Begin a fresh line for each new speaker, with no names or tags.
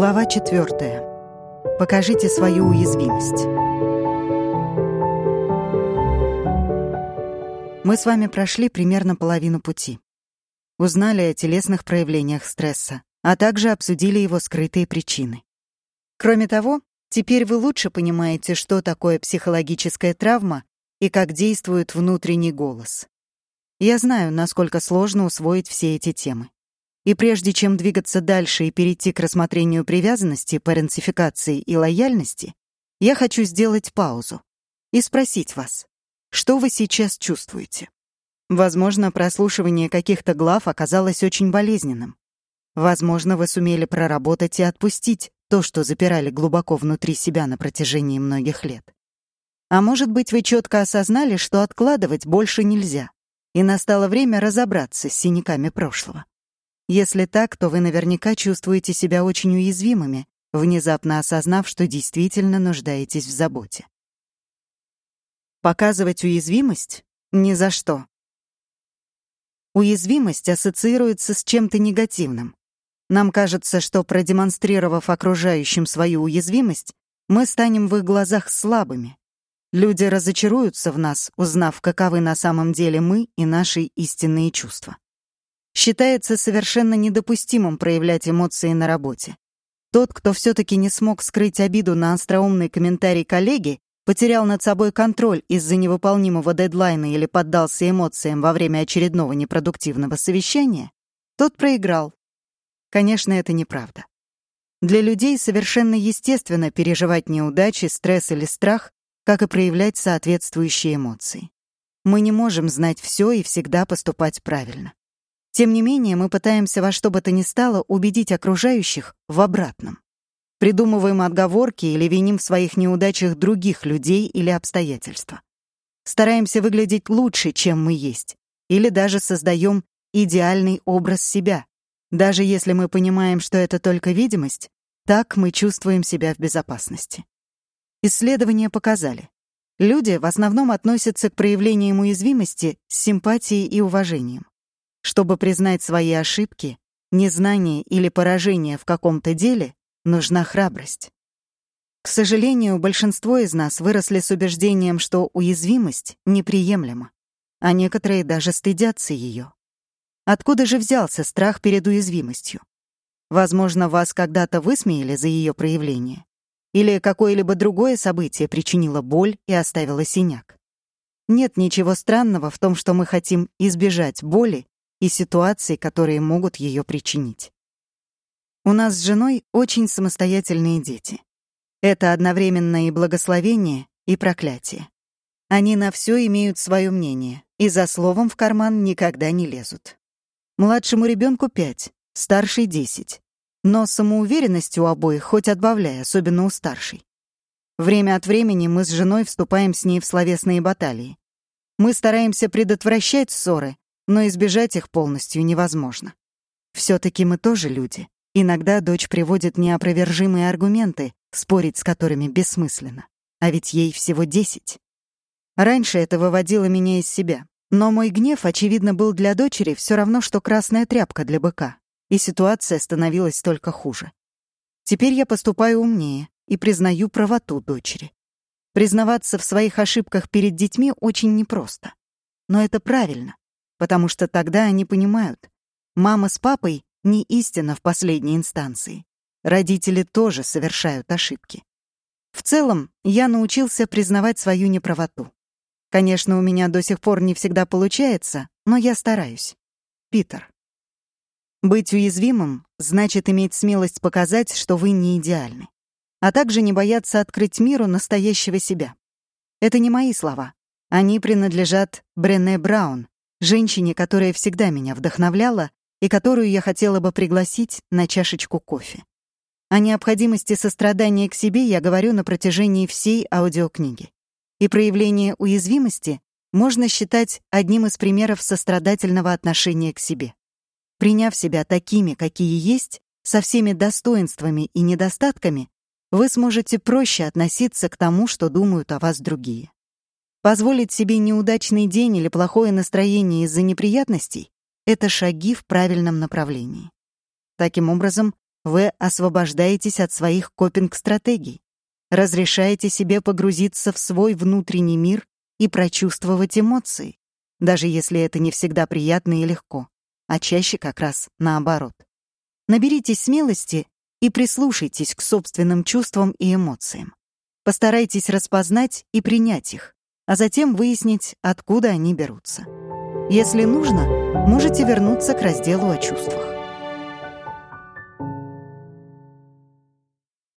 Глава четвертая. Покажите свою уязвимость. Мы с вами прошли примерно половину пути. Узнали о телесных проявлениях стресса, а также обсудили его скрытые причины. Кроме того, теперь вы лучше понимаете, что такое психологическая травма и как действует внутренний голос. Я знаю, насколько сложно усвоить все эти темы. И прежде чем двигаться дальше и перейти к рассмотрению привязанности, паренцификации и лояльности, я хочу сделать паузу и спросить вас, что вы сейчас чувствуете? Возможно, прослушивание каких-то глав оказалось очень болезненным. Возможно, вы сумели проработать и отпустить то, что запирали глубоко внутри себя на протяжении многих лет. А может быть, вы четко осознали, что откладывать больше нельзя, и настало время разобраться с синяками прошлого. Если так, то вы наверняка чувствуете себя очень уязвимыми, внезапно осознав, что действительно нуждаетесь в заботе. Показывать уязвимость? Ни за что. Уязвимость ассоциируется с чем-то негативным. Нам кажется, что продемонстрировав окружающим свою уязвимость, мы станем в их глазах слабыми. Люди разочаруются в нас, узнав, каковы на самом деле мы и наши истинные чувства. Считается совершенно недопустимым проявлять эмоции на работе. Тот, кто все-таки не смог скрыть обиду на остроумный комментарий коллеги, потерял над собой контроль из-за невыполнимого дедлайна или поддался эмоциям во время очередного непродуктивного совещания, тот проиграл. Конечно, это неправда. Для людей совершенно естественно переживать неудачи, стресс или страх, как и проявлять соответствующие эмоции. Мы не можем знать все и всегда поступать правильно. Тем не менее, мы пытаемся во что бы то ни стало убедить окружающих в обратном. Придумываем отговорки или виним в своих неудачах других людей или обстоятельства. Стараемся выглядеть лучше, чем мы есть, или даже создаем идеальный образ себя. Даже если мы понимаем, что это только видимость, так мы чувствуем себя в безопасности. Исследования показали, люди в основном относятся к проявлениям уязвимости с симпатией и уважением. Чтобы признать свои ошибки, незнание или поражение в каком-то деле, нужна храбрость. К сожалению, большинство из нас выросли с убеждением, что уязвимость неприемлема, а некоторые даже стыдятся ее. Откуда же взялся страх перед уязвимостью? Возможно, вас когда-то высмеяли за ее проявление. Или какое-либо другое событие причинило боль и оставило синяк. Нет ничего странного в том, что мы хотим избежать боли и ситуаций, которые могут ее причинить. У нас с женой очень самостоятельные дети. Это одновременно и благословение, и проклятие. Они на все имеют свое мнение и за словом в карман никогда не лезут. Младшему ребенку пять, старший десять. Но самоуверенность у обоих хоть отбавляй, особенно у старшей. Время от времени мы с женой вступаем с ней в словесные баталии. Мы стараемся предотвращать ссоры, но избежать их полностью невозможно. все таки мы тоже люди. Иногда дочь приводит неопровержимые аргументы, спорить с которыми бессмысленно. А ведь ей всего десять. Раньше это выводило меня из себя. Но мой гнев, очевидно, был для дочери все равно, что красная тряпка для быка. И ситуация становилась только хуже. Теперь я поступаю умнее и признаю правоту дочери. Признаваться в своих ошибках перед детьми очень непросто. Но это правильно потому что тогда они понимают, мама с папой не истина в последней инстанции. Родители тоже совершают ошибки. В целом, я научился признавать свою неправоту. Конечно, у меня до сих пор не всегда получается, но я стараюсь. Питер. Быть уязвимым значит иметь смелость показать, что вы не идеальны, а также не бояться открыть миру настоящего себя. Это не мои слова. Они принадлежат Брене Браун, женщине, которая всегда меня вдохновляла и которую я хотела бы пригласить на чашечку кофе. О необходимости сострадания к себе я говорю на протяжении всей аудиокниги. И проявление уязвимости можно считать одним из примеров сострадательного отношения к себе. Приняв себя такими, какие есть, со всеми достоинствами и недостатками, вы сможете проще относиться к тому, что думают о вас другие. Позволить себе неудачный день или плохое настроение из-за неприятностей — это шаги в правильном направлении. Таким образом, вы освобождаетесь от своих копинг-стратегий, разрешаете себе погрузиться в свой внутренний мир и прочувствовать эмоции, даже если это не всегда приятно и легко, а чаще как раз наоборот. Наберитесь смелости и прислушайтесь к собственным чувствам и эмоциям. Постарайтесь распознать и принять их, а затем выяснить, откуда они берутся. Если нужно, можете вернуться к разделу о чувствах.